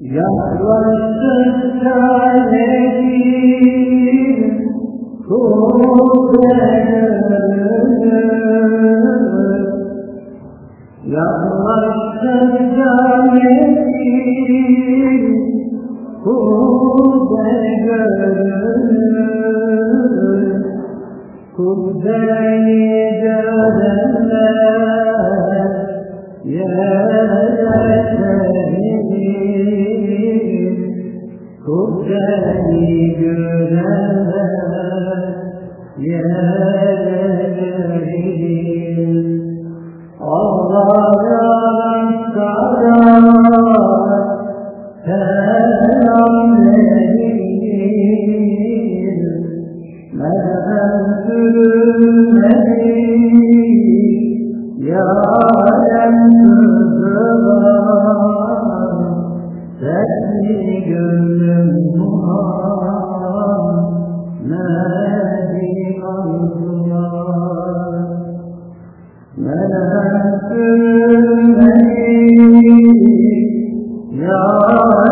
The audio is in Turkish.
Yaklaştıkça nedir kudret Yaklaştıkça nedir kudret Kudreyi Kudreyi görenler yeterim Allah'a rastlar selam verir gönlüm Ya